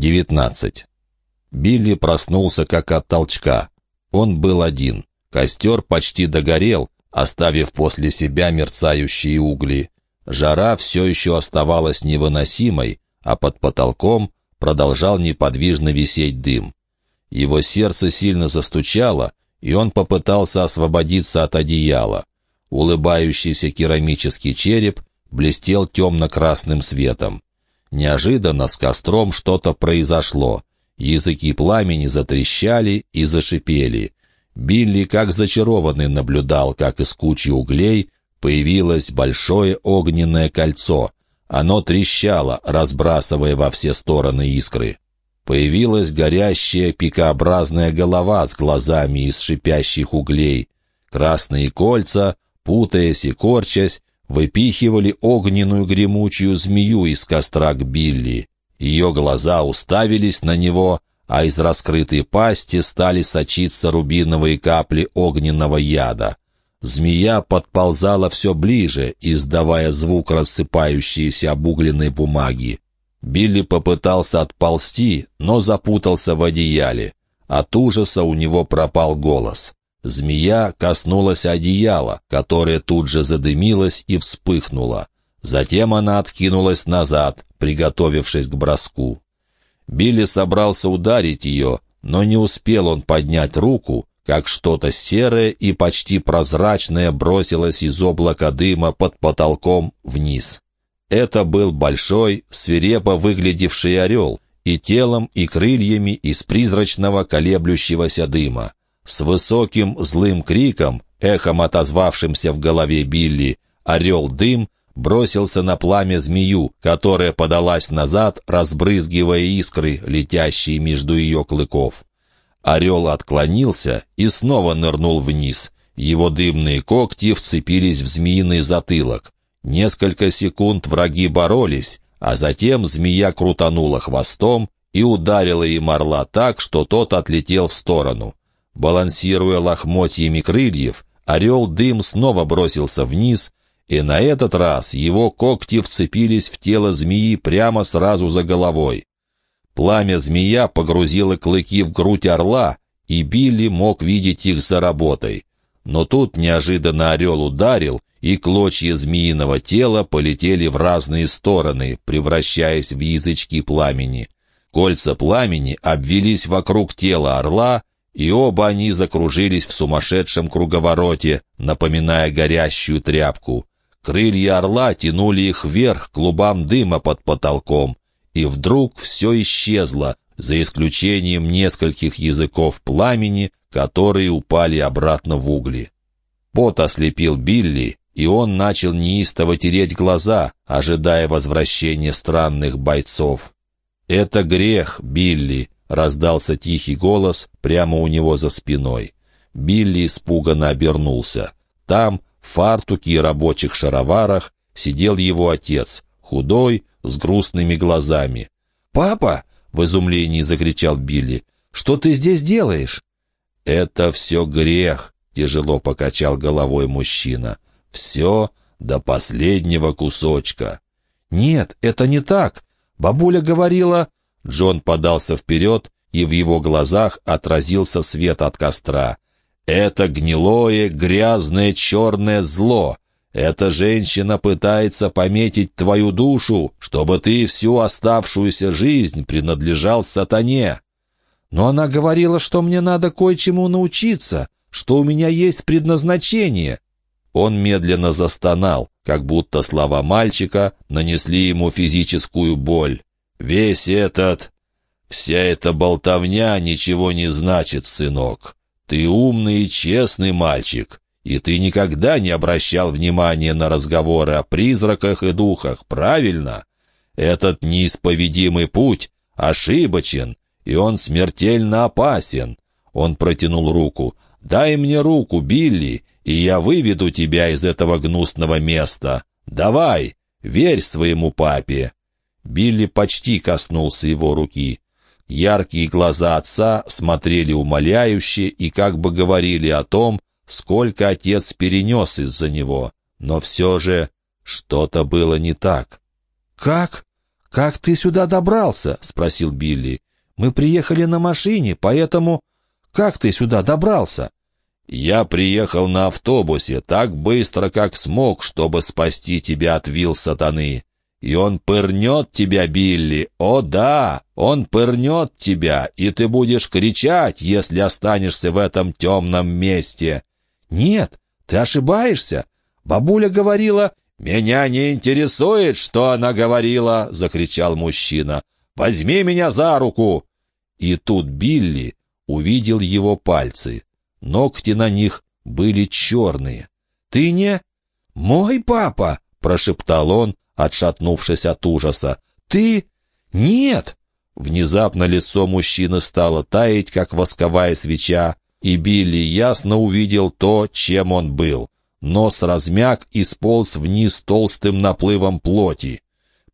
19. Билли проснулся как от толчка. Он был один. Костер почти догорел, оставив после себя мерцающие угли. Жара все еще оставалась невыносимой, а под потолком продолжал неподвижно висеть дым. Его сердце сильно застучало, и он попытался освободиться от одеяла. Улыбающийся керамический череп блестел темно-красным светом. Неожиданно с костром что-то произошло. Языки пламени затрещали и зашипели. Билли, как зачарованный, наблюдал, как из кучи углей появилось большое огненное кольцо. Оно трещало, разбрасывая во все стороны искры. Появилась горящая пикообразная голова с глазами из шипящих углей. Красные кольца, путаясь и корчась, выпихивали огненную гремучую змею из костра к Билли. Ее глаза уставились на него, а из раскрытой пасти стали сочиться рубиновые капли огненного яда. Змея подползала все ближе, издавая звук рассыпающейся обугленной бумаги. Билли попытался отползти, но запутался в одеяле. От ужаса у него пропал голос. Змея коснулась одеяла, которое тут же задымилось и вспыхнуло. Затем она откинулась назад, приготовившись к броску. Билли собрался ударить ее, но не успел он поднять руку, как что-то серое и почти прозрачное бросилось из облака дыма под потолком вниз. Это был большой, свирепо выглядевший орел, и телом, и крыльями из призрачного колеблющегося дыма. С высоким злым криком, эхом отозвавшимся в голове Билли, орел-дым бросился на пламя змею, которая подалась назад, разбрызгивая искры, летящие между ее клыков. Орел отклонился и снова нырнул вниз. Его дымные когти вцепились в змеиный затылок. Несколько секунд враги боролись, а затем змея крутанула хвостом и ударила им орла так, что тот отлетел в сторону. Балансируя лохмотьями крыльев, орел-дым снова бросился вниз, и на этот раз его когти вцепились в тело змеи прямо сразу за головой. Пламя змея погрузило клыки в грудь орла, и Билли мог видеть их за работой. Но тут неожиданно орел ударил, и клочья змеиного тела полетели в разные стороны, превращаясь в язычки пламени. Кольца пламени обвелись вокруг тела орла, и оба они закружились в сумасшедшем круговороте, напоминая горящую тряпку. Крылья орла тянули их вверх к клубам дыма под потолком, и вдруг все исчезло, за исключением нескольких языков пламени, которые упали обратно в угли. Пот ослепил Билли, и он начал неистово тереть глаза, ожидая возвращения странных бойцов. «Это грех, Билли», Раздался тихий голос прямо у него за спиной. Билли испуганно обернулся. Там, в фартуке и рабочих шароварах, сидел его отец, худой, с грустными глазами. «Папа!» — в изумлении закричал Билли. «Что ты здесь делаешь?» «Это все грех», — тяжело покачал головой мужчина. «Все до последнего кусочка». «Нет, это не так. Бабуля говорила...» Джон подался вперед, и в его глазах отразился свет от костра. «Это гнилое, грязное, черное зло. Эта женщина пытается пометить твою душу, чтобы ты всю оставшуюся жизнь принадлежал сатане». «Но она говорила, что мне надо кое-чему научиться, что у меня есть предназначение». Он медленно застонал, как будто слова мальчика нанесли ему физическую боль. Весь этот... Вся эта болтовня ничего не значит, сынок. Ты умный и честный мальчик, и ты никогда не обращал внимания на разговоры о призраках и духах, правильно? Этот неисповедимый путь ошибочен, и он смертельно опасен. Он протянул руку. «Дай мне руку, Билли, и я выведу тебя из этого гнусного места. Давай, верь своему папе». Билли почти коснулся его руки. Яркие глаза отца смотрели умоляюще и как бы говорили о том, сколько отец перенес из-за него. Но все же что-то было не так. «Как? «Как ты сюда добрался?» — спросил Билли. «Мы приехали на машине, поэтому...» «Как ты сюда добрался?» «Я приехал на автобусе так быстро, как смог, чтобы спасти тебя от вил сатаны. И он пырнет тебя, Билли. О да, он пырнет тебя, и ты будешь кричать, если останешься в этом темном месте. Нет, ты ошибаешься. Бабуля говорила... «Меня не интересует, что она говорила!» — закричал мужчина. «Возьми меня за руку!» И тут Билли увидел его пальцы. Ногти на них были черные. «Ты не...» «Мой папа!» — прошептал он, отшатнувшись от ужаса. «Ты? Нет!» Внезапно лицо мужчины стало таять, как восковая свеча, и Билли ясно увидел то, чем он был. Нос размяк и сполз вниз толстым наплывом плоти.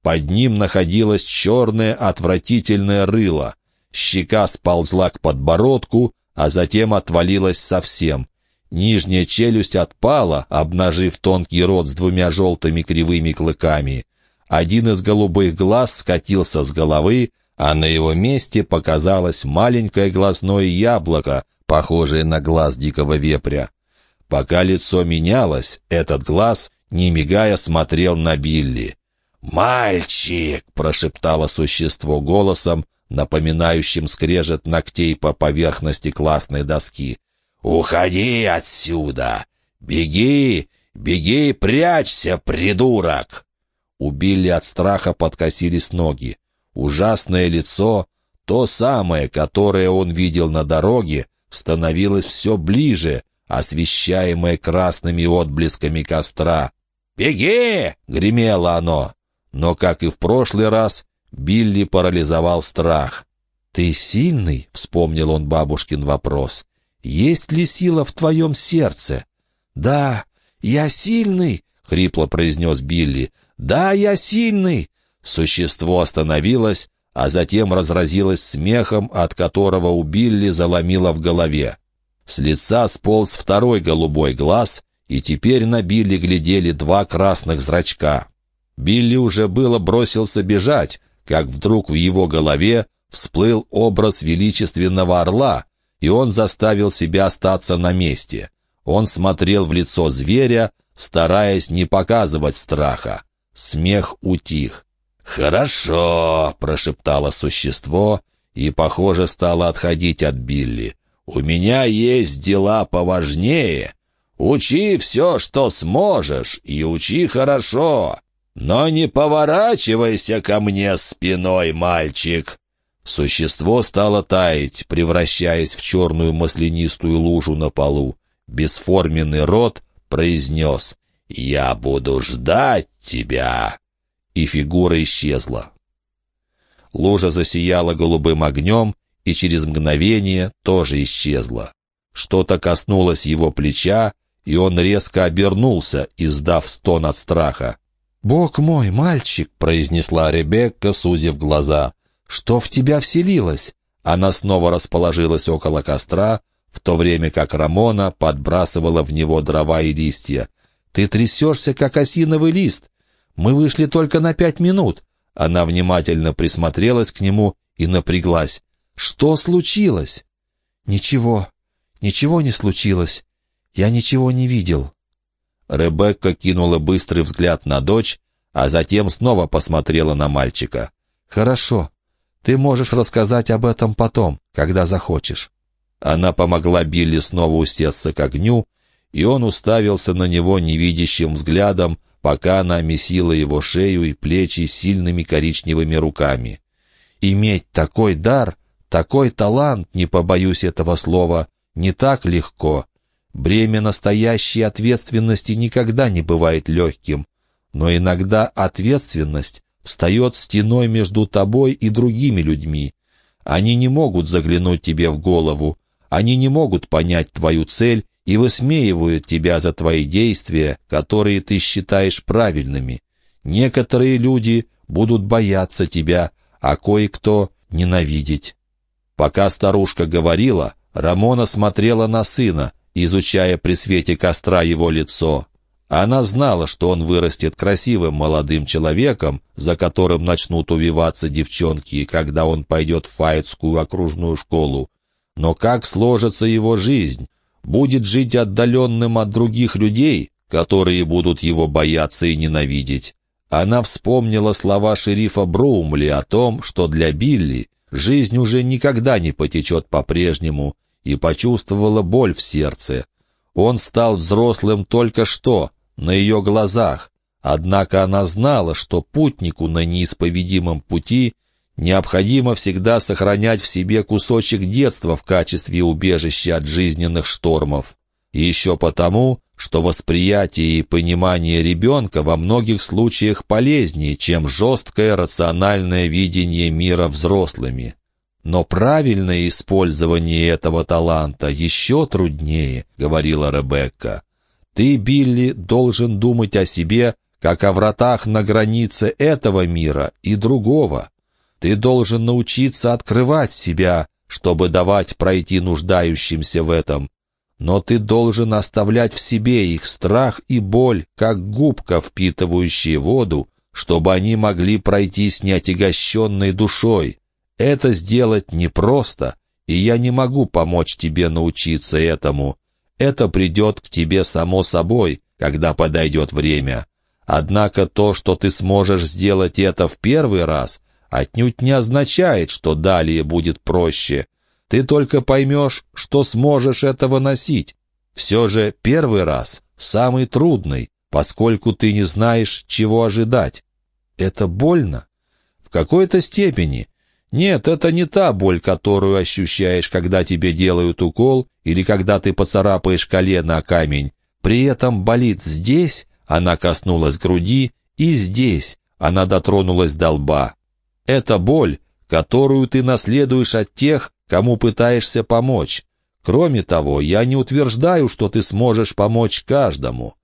Под ним находилось черное отвратительное рыло. Щека сползла к подбородку, а затем отвалилась совсем. Нижняя челюсть отпала, обнажив тонкий рот с двумя желтыми кривыми клыками. Один из голубых глаз скатился с головы, а на его месте показалось маленькое глазное яблоко, похожее на глаз дикого вепря. Пока лицо менялось, этот глаз, не мигая, смотрел на Билли. «Мальчик!» — прошептало существо голосом, напоминающим скрежет ногтей по поверхности классной доски. «Уходи отсюда! Беги! Беги, прячься, придурок!» У Билли от страха подкосились ноги. Ужасное лицо, то самое, которое он видел на дороге, становилось все ближе, освещаемое красными отблесками костра. «Беги!» — гремело оно. Но, как и в прошлый раз, Билли парализовал страх. «Ты сильный?» — вспомнил он бабушкин вопрос. Есть ли сила в твоем сердце?» «Да, я сильный», — хрипло произнес Билли. «Да, я сильный». Существо остановилось, а затем разразилось смехом, от которого у Билли заломило в голове. С лица сполз второй голубой глаз, и теперь на Билли глядели два красных зрачка. Билли уже было бросился бежать, как вдруг в его голове всплыл образ величественного орла, и он заставил себя остаться на месте. Он смотрел в лицо зверя, стараясь не показывать страха. Смех утих. «Хорошо», — прошептало существо, и, похоже, стало отходить от Билли. «У меня есть дела поважнее. Учи все, что сможешь, и учи хорошо. Но не поворачивайся ко мне спиной, мальчик. Существо стало таять, превращаясь в черную маслянистую лужу на полу. Бесформенный рот произнес «Я буду ждать тебя!» И фигура исчезла. Лужа засияла голубым огнем и через мгновение тоже исчезла. Что-то коснулось его плеча, и он резко обернулся, издав стон от страха. «Бог мой, мальчик!» — произнесла Ребекка, сузив глаза. Что в тебя вселилось?» Она снова расположилась около костра, в то время как Рамона подбрасывала в него дрова и листья. «Ты трясешься, как осиновый лист. Мы вышли только на пять минут». Она внимательно присмотрелась к нему и напряглась. «Что случилось?» «Ничего, ничего не случилось. Я ничего не видел». Ребекка кинула быстрый взгляд на дочь, а затем снова посмотрела на мальчика. «Хорошо, ты можешь рассказать об этом потом, когда захочешь». Она помогла Билли снова усесться к огню, и он уставился на него невидящим взглядом, пока она месила его шею и плечи сильными коричневыми руками. Иметь такой дар, такой талант, не побоюсь этого слова, не так легко. Бремя настоящей ответственности никогда не бывает легким, но иногда ответственность встает стеной между тобой и другими людьми. Они не могут заглянуть тебе в голову, они не могут понять твою цель и высмеивают тебя за твои действия, которые ты считаешь правильными. Некоторые люди будут бояться тебя, а кое-кто ненавидеть. Пока старушка говорила, Рамона смотрела на сына, изучая при свете костра его лицо. Она знала, что он вырастет красивым молодым человеком, за которым начнут увиваться девчонки, когда он пойдет в Фаетскую окружную школу. Но как сложится его жизнь? Будет жить отдаленным от других людей, которые будут его бояться и ненавидеть. Она вспомнила слова шерифа Броумли о том, что для Билли жизнь уже никогда не потечет по-прежнему, и почувствовала боль в сердце. Он стал взрослым только что, на ее глазах, однако она знала, что путнику на неисповедимом пути необходимо всегда сохранять в себе кусочек детства в качестве убежища от жизненных штормов. И еще потому, что восприятие и понимание ребенка во многих случаях полезнее, чем жесткое рациональное видение мира взрослыми. Но правильное использование этого таланта еще труднее, говорила Ребекка. Ты, Билли, должен думать о себе, как о вратах на границе этого мира и другого. Ты должен научиться открывать себя, чтобы давать пройти нуждающимся в этом. Но ты должен оставлять в себе их страх и боль, как губка, впитывающая воду, чтобы они могли пройти с неотягощенной душой. Это сделать непросто, и я не могу помочь тебе научиться этому. Это придет к тебе само собой, когда подойдет время. Однако то, что ты сможешь сделать это в первый раз, отнюдь не означает, что далее будет проще. Ты только поймешь, что сможешь это выносить. Все же первый раз самый трудный, поскольку ты не знаешь, чего ожидать. Это больно? В какой-то степени, нет, это не та боль, которую ощущаешь, когда тебе делают укол или когда ты поцарапаешь колено о камень. При этом болит здесь, она коснулась груди, и здесь, она дотронулась до лба. Это боль, которую ты наследуешь от тех, кому пытаешься помочь. Кроме того, я не утверждаю, что ты сможешь помочь каждому.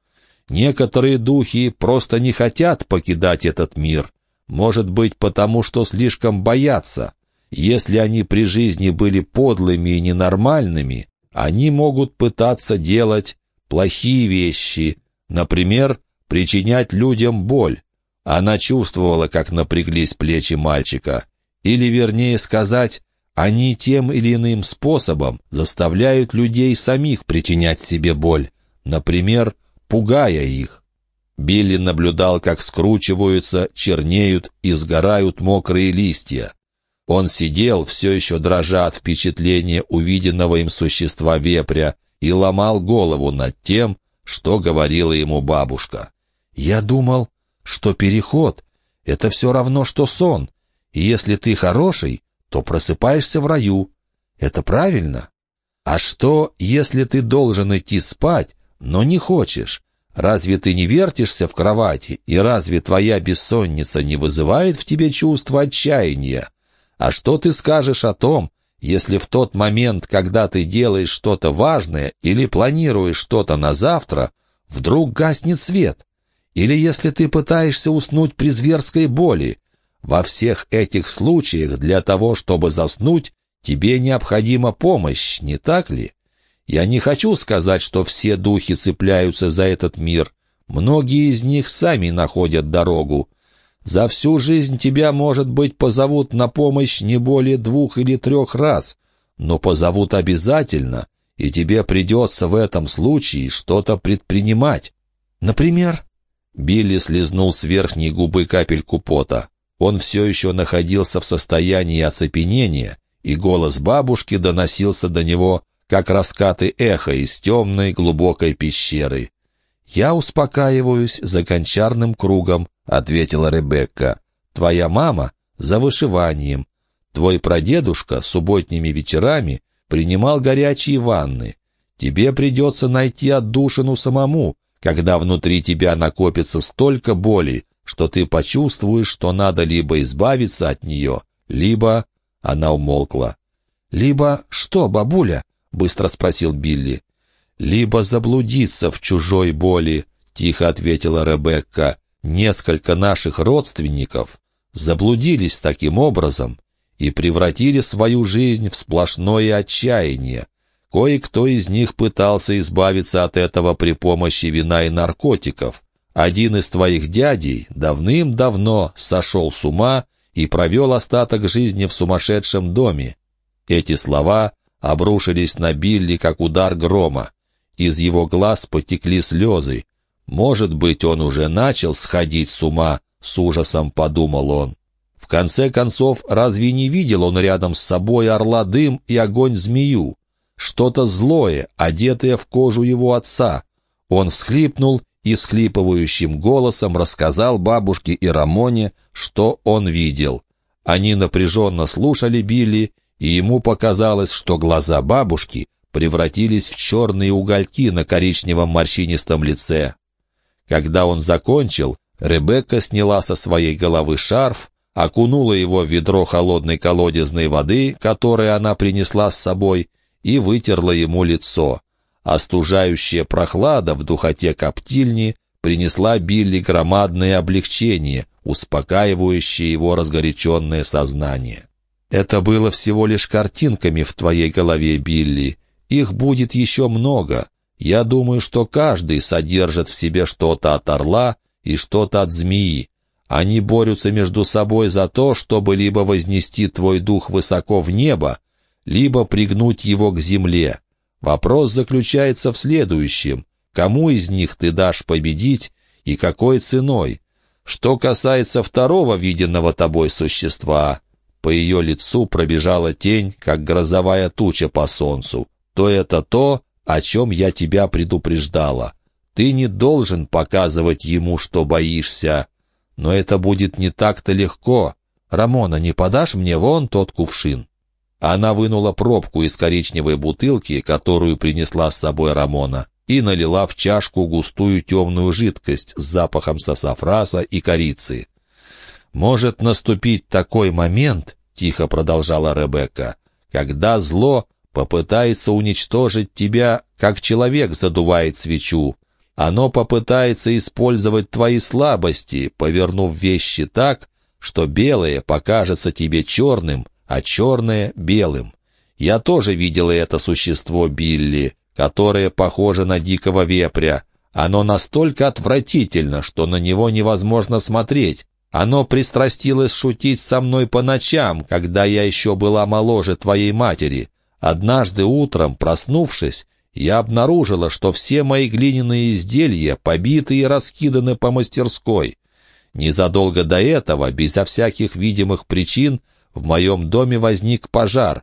Некоторые духи просто не хотят покидать этот мир. Может быть, потому что слишком боятся. Если они при жизни были подлыми и ненормальными, они могут пытаться делать плохие вещи, например, причинять людям боль. Она чувствовала, как напряглись плечи мальчика. Или, вернее сказать, они тем или иным способом заставляют людей самих причинять себе боль, например, пугая их. Билли наблюдал, как скручиваются, чернеют и сгорают мокрые листья. Он сидел, все еще дрожа от впечатления увиденного им существа вепря, и ломал голову над тем, что говорила ему бабушка. «Я думал, что переход — это все равно, что сон, и если ты хороший, то просыпаешься в раю. Это правильно? А что, если ты должен идти спать, но не хочешь, Разве ты не вертишься в кровати, и разве твоя бессонница не вызывает в тебе чувство отчаяния? А что ты скажешь о том, если в тот момент, когда ты делаешь что-то важное или планируешь что-то на завтра, вдруг гаснет свет? Или если ты пытаешься уснуть при зверской боли? Во всех этих случаях для того, чтобы заснуть, тебе необходима помощь, не так ли? Я не хочу сказать, что все духи цепляются за этот мир. Многие из них сами находят дорогу. За всю жизнь тебя, может быть, позовут на помощь не более двух или трех раз, но позовут обязательно, и тебе придется в этом случае что-то предпринимать. Например, Билли слезнул с верхней губы капельку пота. Он все еще находился в состоянии оцепенения, и голос бабушки доносился до него как раскаты эха из темной глубокой пещеры. «Я успокаиваюсь за гончарным кругом», — ответила Ребекка. «Твоя мама — за вышиванием. Твой прадедушка субботними вечерами принимал горячие ванны. Тебе придется найти отдушину самому, когда внутри тебя накопится столько боли, что ты почувствуешь, что надо либо избавиться от нее, либо...» Она умолкла. «Либо что, бабуля?» — быстро спросил Билли. «Либо заблудиться в чужой боли», — тихо ответила Ребекка. «Несколько наших родственников заблудились таким образом и превратили свою жизнь в сплошное отчаяние. Кое-кто из них пытался избавиться от этого при помощи вина и наркотиков. Один из твоих дядей давным-давно сошел с ума и провел остаток жизни в сумасшедшем доме. Эти слова обрушились на Билли, как удар грома. Из его глаз потекли слезы. Может быть, он уже начал сходить с ума, с ужасом подумал он. В конце концов, разве не видел он рядом с собой орла дым и огонь-змею? Что-то злое, одетое в кожу его отца. Он всхлипнул и схлипывающим голосом рассказал бабушке и Рамоне, что он видел. Они напряженно слушали Билли, и ему показалось, что глаза бабушки превратились в черные угольки на коричневом морщинистом лице. Когда он закончил, Ребекка сняла со своей головы шарф, окунула его в ведро холодной колодезной воды, которое она принесла с собой, и вытерла ему лицо. Остужающая прохлада в духоте коптильни принесла Билли громадное облегчение, успокаивающее его разгоряченное сознание. «Это было всего лишь картинками в твоей голове, Билли. Их будет еще много. Я думаю, что каждый содержит в себе что-то от орла и что-то от змеи. Они борются между собой за то, чтобы либо вознести твой дух высоко в небо, либо пригнуть его к земле. Вопрос заключается в следующем. Кому из них ты дашь победить и какой ценой? Что касается второго виденного тобой существа, по ее лицу пробежала тень, как грозовая туча по солнцу, то это то, о чем я тебя предупреждала. Ты не должен показывать ему, что боишься. Но это будет не так-то легко. Рамона, не подашь мне вон тот кувшин?» Она вынула пробку из коричневой бутылки, которую принесла с собой Рамона, и налила в чашку густую темную жидкость с запахом сасафраса и корицы. «Может наступить такой момент, — тихо продолжала Ребекка, — когда зло попытается уничтожить тебя, как человек задувает свечу. Оно попытается использовать твои слабости, повернув вещи так, что белое покажется тебе черным, а черное — белым. Я тоже видела это существо Билли, которое похоже на дикого вепря. Оно настолько отвратительно, что на него невозможно смотреть. Оно пристрастилось шутить со мной по ночам, когда я еще была моложе твоей матери. Однажды утром, проснувшись, я обнаружила, что все мои глиняные изделия побиты и раскиданы по мастерской. Незадолго до этого, безо всяких видимых причин, в моем доме возник пожар.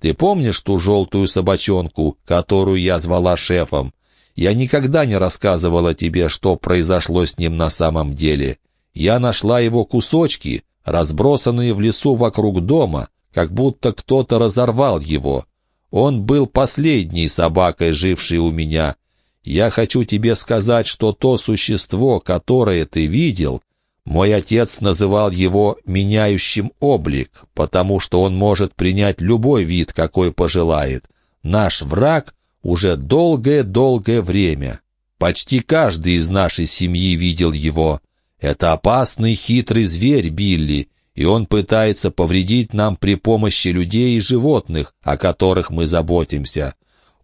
Ты помнишь ту желтую собачонку, которую я звала шефом? Я никогда не рассказывала тебе, что произошло с ним на самом деле. Я нашла его кусочки, разбросанные в лесу вокруг дома, как будто кто-то разорвал его. Он был последней собакой, жившей у меня. Я хочу тебе сказать, что то существо, которое ты видел, мой отец называл его «меняющим облик», потому что он может принять любой вид, какой пожелает. Наш враг уже долгое-долгое время. Почти каждый из нашей семьи видел его. Это опасный хитрый зверь Билли, и он пытается повредить нам при помощи людей и животных, о которых мы заботимся.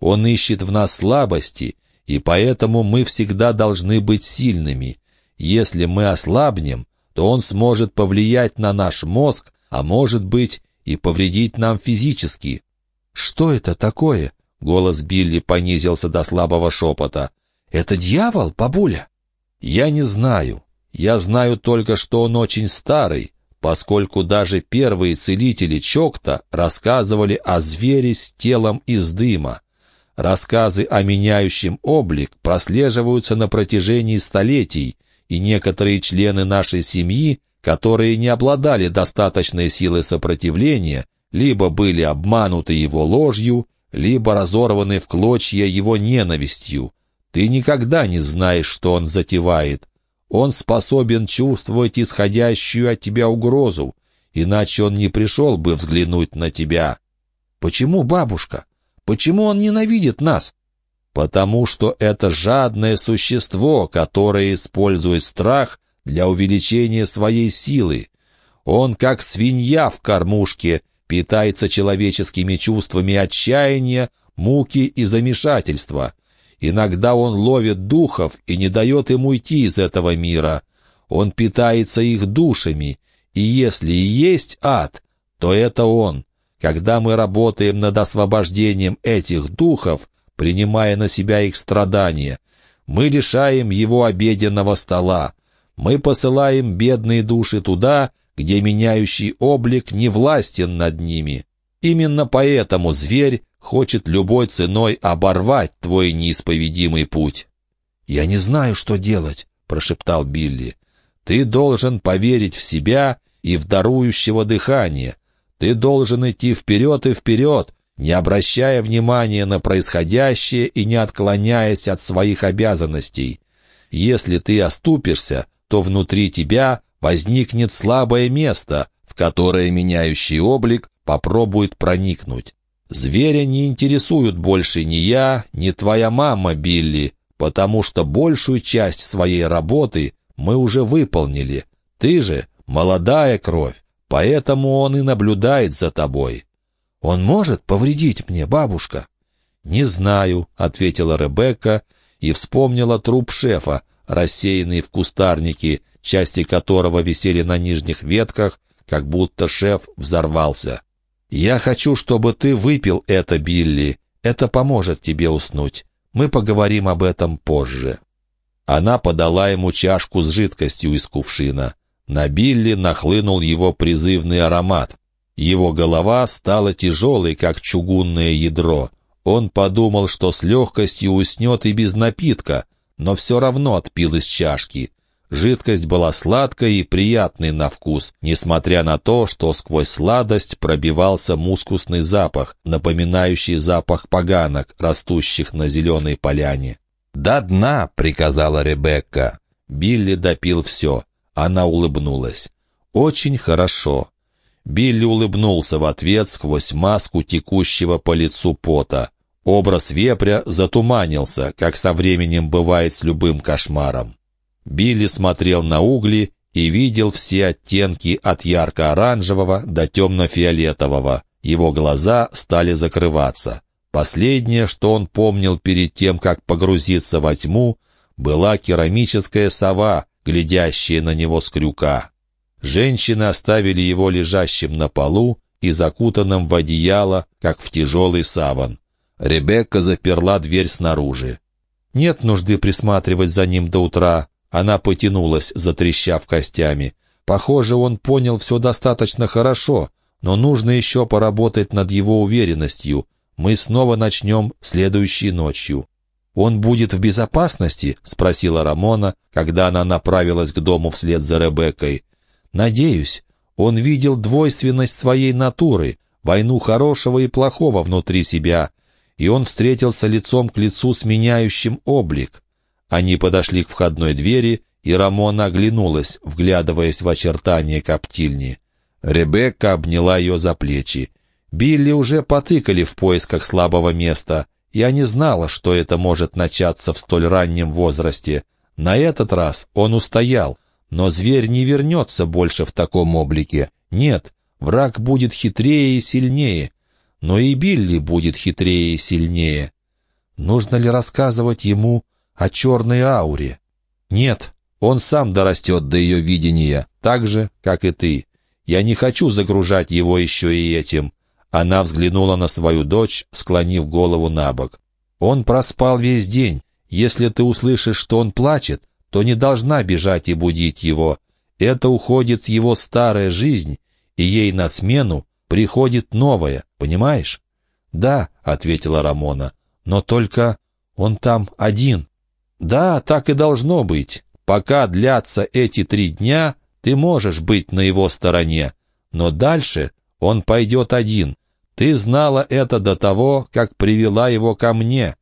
Он ищет в нас слабости, и поэтому мы всегда должны быть сильными. Если мы ослабнем, то он сможет повлиять на наш мозг, а может быть и повредить нам физически. «Что это такое?» — голос Билли понизился до слабого шепота. «Это дьявол, бабуля?» «Я не знаю. Я знаю только, что он очень старый, поскольку даже первые целители Чокта рассказывали о звере с телом из дыма. Рассказы о меняющем облик прослеживаются на протяжении столетий, и некоторые члены нашей семьи, которые не обладали достаточной силой сопротивления, либо были обмануты его ложью, либо разорваны в клочья его ненавистью. Ты никогда не знаешь, что он затевает. Он способен чувствовать исходящую от тебя угрозу, иначе он не пришел бы взглянуть на тебя. Почему, бабушка? Почему он ненавидит нас? Потому что это жадное существо, которое использует страх для увеличения своей силы. Он, как свинья в кормушке, питается человеческими чувствами отчаяния, муки и замешательства. Иногда он ловит духов и не дает им уйти из этого мира. Он питается их душами, и если и есть ад, то это он. Когда мы работаем над освобождением этих духов, принимая на себя их страдания, мы лишаем его обеденного стола. Мы посылаем бедные души туда, где меняющий облик не властен над ними. Именно поэтому зверь хочет любой ценой оборвать твой неисповедимый путь. «Я не знаю, что делать», — прошептал Билли. «Ты должен поверить в себя и в дарующего дыхание. Ты должен идти вперед и вперед, не обращая внимания на происходящее и не отклоняясь от своих обязанностей. Если ты оступишься, то внутри тебя возникнет слабое место, в которое меняющий облик попробует проникнуть. Зверя не интересуют больше ни я, ни твоя мама, Билли, потому что большую часть своей работы мы уже выполнили. Ты же молодая кровь, поэтому он и наблюдает за тобой. Он может повредить мне, бабушка?» «Не знаю», — ответила Ребекка и вспомнила труп шефа, рассеянный в кустарнике, части которого висели на нижних ветках, как будто шеф взорвался. «Я хочу, чтобы ты выпил это, Билли. Это поможет тебе уснуть. Мы поговорим об этом позже». Она подала ему чашку с жидкостью из кувшина. На Билли нахлынул его призывный аромат. Его голова стала тяжелой, как чугунное ядро. Он подумал, что с легкостью уснет и без напитка, но все равно отпил из чашки. Жидкость была сладкой и приятной на вкус, несмотря на то, что сквозь сладость пробивался мускусный запах, напоминающий запах поганок, растущих на зеленой поляне. «До дна!» — приказала Ребекка. Билли допил все. Она улыбнулась. «Очень хорошо». Билли улыбнулся в ответ сквозь маску текущего по лицу пота. Образ вепря затуманился, как со временем бывает с любым кошмаром. Билли смотрел на угли и видел все оттенки от ярко-оранжевого до темно-фиолетового. Его глаза стали закрываться. Последнее, что он помнил перед тем, как погрузиться во тьму, была керамическая сова, глядящая на него с крюка. Женщины оставили его лежащим на полу и закутанным в одеяло, как в тяжелый саван. Ребекка заперла дверь снаружи. Нет нужды присматривать за ним до утра. Она потянулась, затрещав костями. Похоже, он понял все достаточно хорошо, но нужно еще поработать над его уверенностью. Мы снова начнем следующей ночью. «Он будет в безопасности?» — спросила Рамона, когда она направилась к дому вслед за Ребеккой. «Надеюсь, он видел двойственность своей натуры, войну хорошего и плохого внутри себя, и он встретился лицом к лицу с меняющим облик. Они подошли к входной двери, и Рамона оглянулась, вглядываясь в очертания коптильни. Ребекка обняла ее за плечи. Билли уже потыкали в поисках слабого места. Я не знала, что это может начаться в столь раннем возрасте. На этот раз он устоял, но зверь не вернется больше в таком облике. Нет, враг будет хитрее и сильнее. Но и Билли будет хитрее и сильнее. Нужно ли рассказывать ему о черной ауре. Нет, он сам дорастет до ее видения, так же, как и ты. Я не хочу загружать его еще и этим. Она взглянула на свою дочь, склонив голову на бок. Он проспал весь день. Если ты услышишь, что он плачет, то не должна бежать и будить его. Это уходит его старая жизнь, и ей на смену приходит новая, понимаешь? «Да», — ответила Рамона, — «но только он там один». Да, так и должно быть. Пока длятся эти три дня, ты можешь быть на его стороне, но дальше он пойдет один. Ты знала это до того, как привела его ко мне».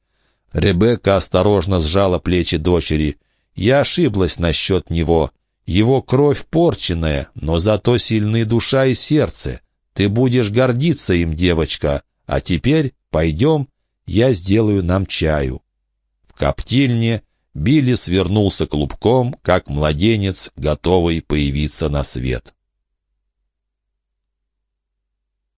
Ребекка осторожно сжала плечи дочери. «Я ошиблась насчет него. Его кровь порченная, но зато сильны душа и сердце. Ты будешь гордиться им, девочка. А теперь пойдем, я сделаю нам чаю». В коптильне Билли свернулся клубком, как младенец, готовый появиться на свет.